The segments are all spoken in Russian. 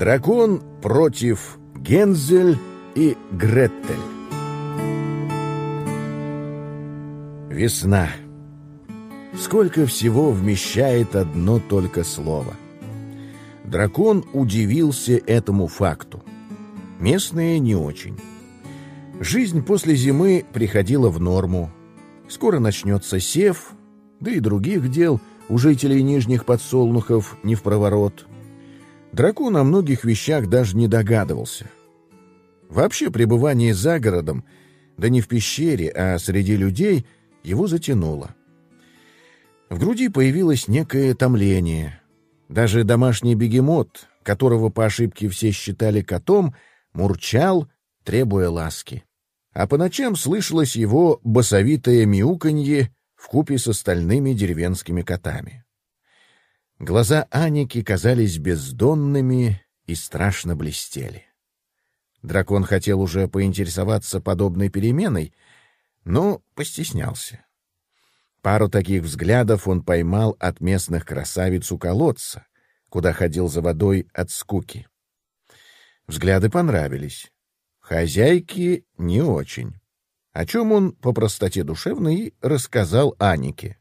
Дракон против Гензель и Гретель. Весна. Сколько всего вмещает одно только слово. Дракон удивился этому факту. Местные не очень. Жизнь после зимы приходила в норму. Скоро начнется сев, да и других дел у жителей нижних подсолнухов не в проворот. Дракон о многих вещах даже не догадывался. Вообще пребывание за городом, да не в пещере, а среди людей, его затянуло. В груди появилось некое томление. Даже домашний бегемот, которого по ошибке все считали котом, мурчал, требуя ласки. А по ночам слышалось его басовитое мяуканье вкупе с остальными деревенскими котами. Глаза Аники казались бездонными и страшно блестели. Дракон хотел уже поинтересоваться подобной переменой, но постеснялся. Пару таких взглядов он поймал от местных красавиц у колодца, куда ходил за водой от скуки. Взгляды понравились. Хозяйки не очень. О чем он по простоте душевной рассказал Анике.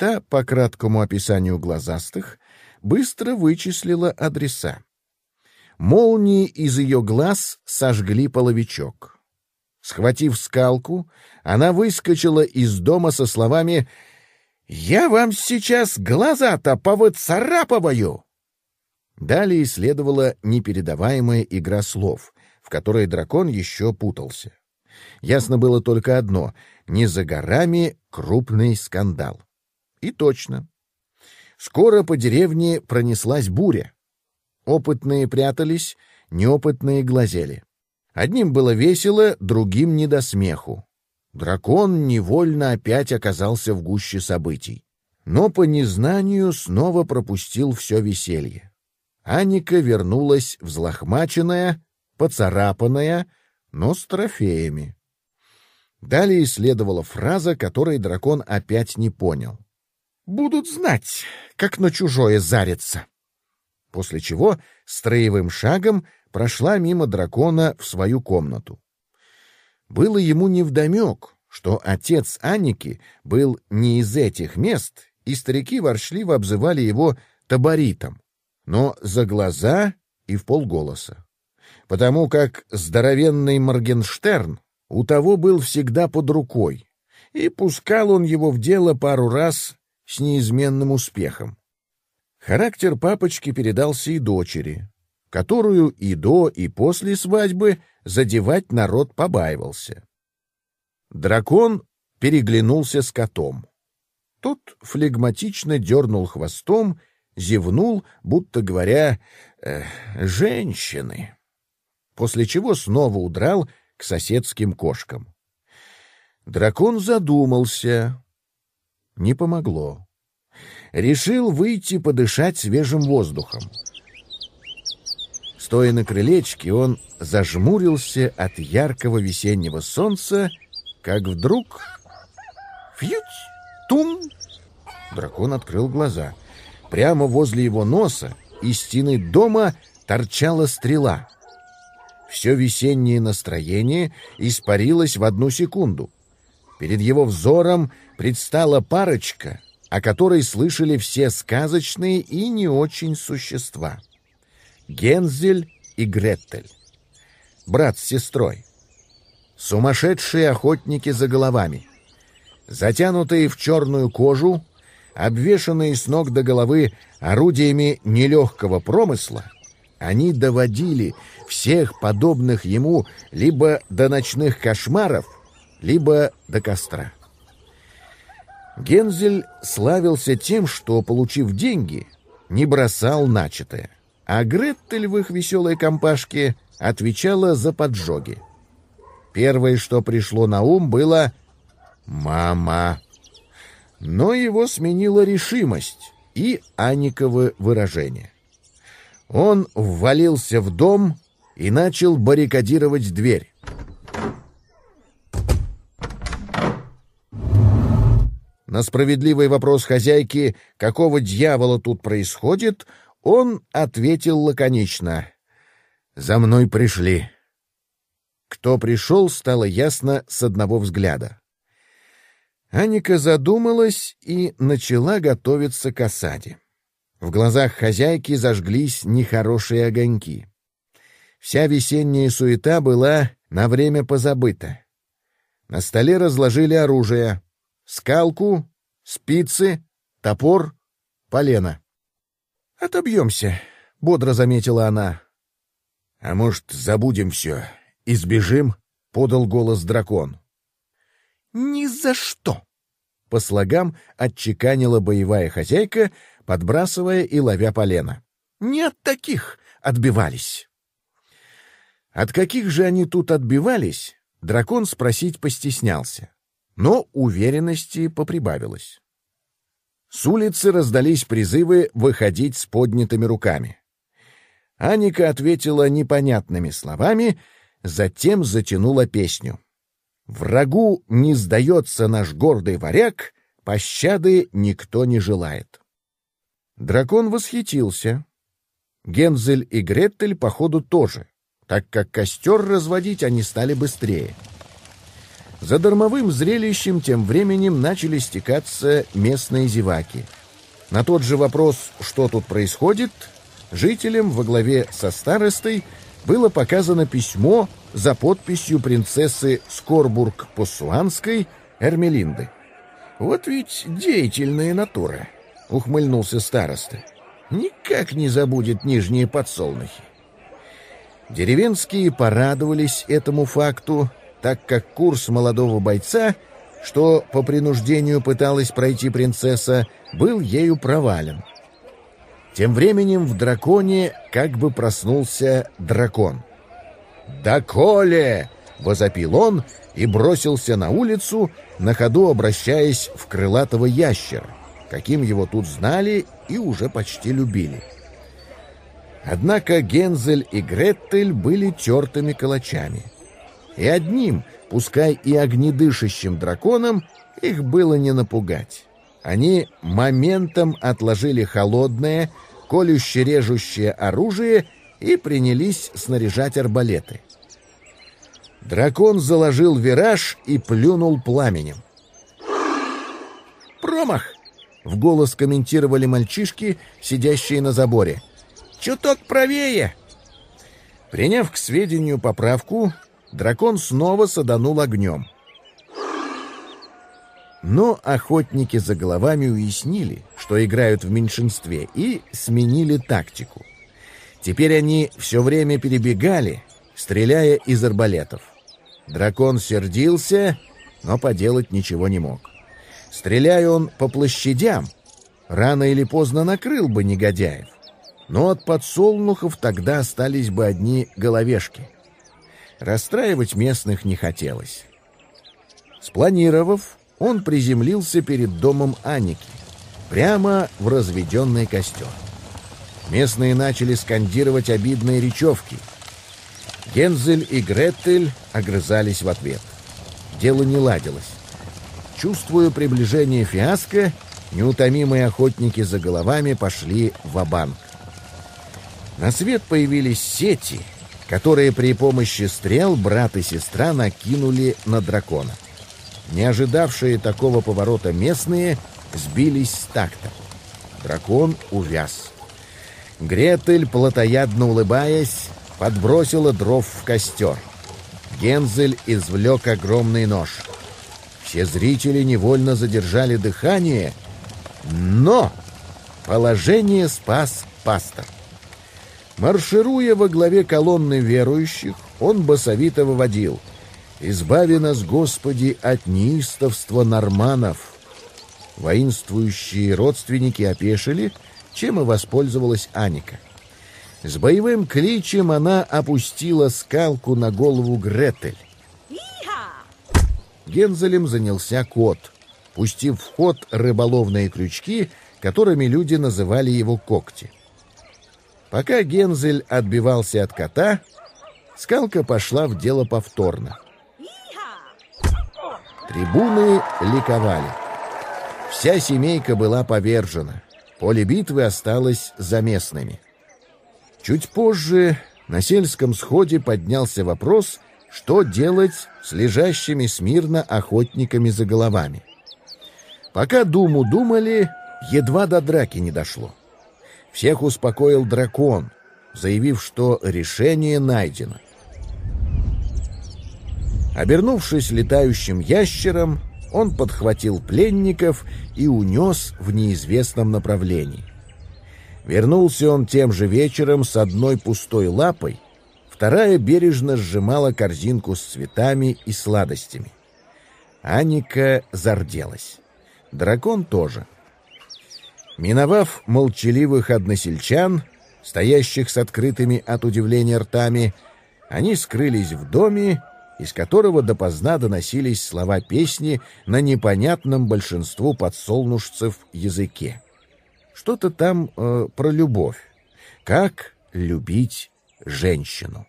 Та, по краткому описанию глазастых, быстро вычислила адреса. Молнии из ее глаз сожгли половичок. Схватив скалку, она выскочила из дома со словами «Я вам сейчас глаза-то повыцарапываю!» Далее следовала непередаваемая игра слов, в которой дракон еще путался. Ясно было только одно — не за горами крупный скандал. И точно. Скоро по деревне пронеслась буря. Опытные прятались, неопытные глазели. Одним было весело, другим не до смеху. Дракон невольно опять оказался в гуще событий. Но по незнанию снова пропустил все веселье. Аника вернулась взлохмаченная, поцарапанная, но с трофеями. Далее следовала фраза, которой дракон опять не понял — будут знать, как на чужое зариться. После чего строевым шагом прошла мимо дракона в свою комнату. Было ему невдомек, что отец Анники был не из этих мест, и старики воршливо обзывали его таборитом, но за глаза и в полголоса. Потому как здоровенный Моргенштерн у того был всегда под рукой, и пускал он его в дело пару раз с неизменным успехом. Характер папочки передался и дочери, которую и до, и после свадьбы задевать народ побаивался. Дракон переглянулся с котом. Тот флегматично дернул хвостом, зевнул, будто говоря э, «женщины», после чего снова удрал к соседским кошкам. Дракон задумался, не помогло. Решил выйти подышать свежим воздухом. Стоя на крылечке, он зажмурился от яркого весеннего солнца, как вдруг... Фьють! Тум! Дракон открыл глаза. Прямо возле его носа из стены дома торчала стрела. Все весеннее настроение испарилось в одну секунду. Перед его взором предстала парочка, о которой слышали все сказочные и не очень существа. Гензель и Гретель. Брат с сестрой. Сумасшедшие охотники за головами. Затянутые в черную кожу, обвешанные с ног до головы орудиями нелегкого промысла, они доводили всех подобных ему либо до ночных кошмаров, либо до костра. Гензель славился тем, что, получив деньги, не бросал начатое, а Гретель в их веселой компашке отвечала за поджоги. Первое, что пришло на ум, было «мама». Но его сменила решимость и Аниковы выражение. Он ввалился в дом и начал баррикадировать дверь. На справедливый вопрос хозяйки, какого дьявола тут происходит, он ответил лаконично. «За мной пришли». Кто пришел, стало ясно с одного взгляда. Аника задумалась и начала готовиться к осаде. В глазах хозяйки зажглись нехорошие огоньки. Вся весенняя суета была на время позабыта. На столе разложили оружие — скалку, спицы, топор, полено. «Отобьемся», — бодро заметила она. «А может, забудем все и сбежим?» — подал голос дракон. «Ни за что!» — по слогам отчеканила боевая хозяйка, подбрасывая и ловя полено. «Не от таких отбивались!» От каких же они тут отбивались, дракон спросить постеснялся, но уверенности поприбавилось. С улицы раздались призывы выходить с поднятыми руками. Аника ответила непонятными словами, затем затянула песню. «Врагу не сдается наш гордый варяг, пощады никто не желает». Дракон восхитился. Гензель и Гретель, походу, тоже, так как костер разводить они стали быстрее. За дармовым зрелищем тем временем начали стекаться местные зеваки. На тот же вопрос, что тут происходит, жителям во главе со старостой было показано письмо за подписью принцессы Скорбург-Поссуанской Эрмелинды. «Вот ведь деятельная натура», — ухмыльнулся староста. «Никак не забудет нижние подсолнухи». Деревенские порадовались этому факту, так как курс молодого бойца, что по принуждению пыталась пройти принцесса, был ею провален. Тем временем в драконе как бы проснулся дракон. «Доколе!» — возопил он и бросился на улицу, на ходу обращаясь в крылатого ящера, каким его тут знали и уже почти любили. Однако Гензель и Греттель были тертыми калачами — и одним, пускай и огнедышащим драконом, их было не напугать. Они моментом отложили холодное, колюще-режущее оружие и принялись снаряжать арбалеты. Дракон заложил вираж и плюнул пламенем. «Промах!» — в голос комментировали мальчишки, сидящие на заборе. «Чуток правее!» Приняв к сведению поправку, дракон снова саданул огнем. Но охотники за головами уяснили, что играют в меньшинстве, и сменили тактику. Теперь они все время перебегали, стреляя из арбалетов. Дракон сердился, но поделать ничего не мог. Стреляя он по площадям, рано или поздно накрыл бы негодяев. Но от подсолнухов тогда остались бы одни головешки — Расстраивать местных не хотелось. Спланировав, он приземлился перед домом Аники, прямо в разведенный костер. Местные начали скандировать обидные речевки. Гензель и Гретель огрызались в ответ. Дело не ладилось. Чувствуя приближение фиаско, неутомимые охотники за головами пошли в банк На свет появились сети — которые при помощи стрел брат и сестра накинули на дракона. Не ожидавшие такого поворота местные сбились с такта. Дракон увяз. Гретель, плотоядно улыбаясь, подбросила дров в костер. Гензель извлек огромный нож. Все зрители невольно задержали дыхание, но положение спас пастор. Маршируя во главе колонны верующих, он басовито выводил «Избави нас, Господи, от неистовства норманов!» Воинствующие родственники опешили, чем и воспользовалась Аника. С боевым кличем она опустила скалку на голову Гретель. Гензелем занялся кот, пустив в ход рыболовные крючки, которыми люди называли его когти. Пока Гензель отбивался от кота, скалка пошла в дело повторно. Трибуны ликовали. Вся семейка была повержена. Поле битвы осталось за местными. Чуть позже на сельском сходе поднялся вопрос, что делать с лежащими смирно охотниками за головами. Пока думу думали, едва до драки не дошло. Всех успокоил дракон, заявив, что решение найдено. Обернувшись летающим ящером, он подхватил пленников и унес в неизвестном направлении. Вернулся он тем же вечером с одной пустой лапой, вторая бережно сжимала корзинку с цветами и сладостями. Аника зарделась. Дракон тоже. Миновав молчаливых односельчан, стоящих с открытыми от удивления ртами, они скрылись в доме, из которого допоздна доносились слова песни на непонятном большинству подсолнушцев языке. Что-то там э, про любовь. Как любить женщину.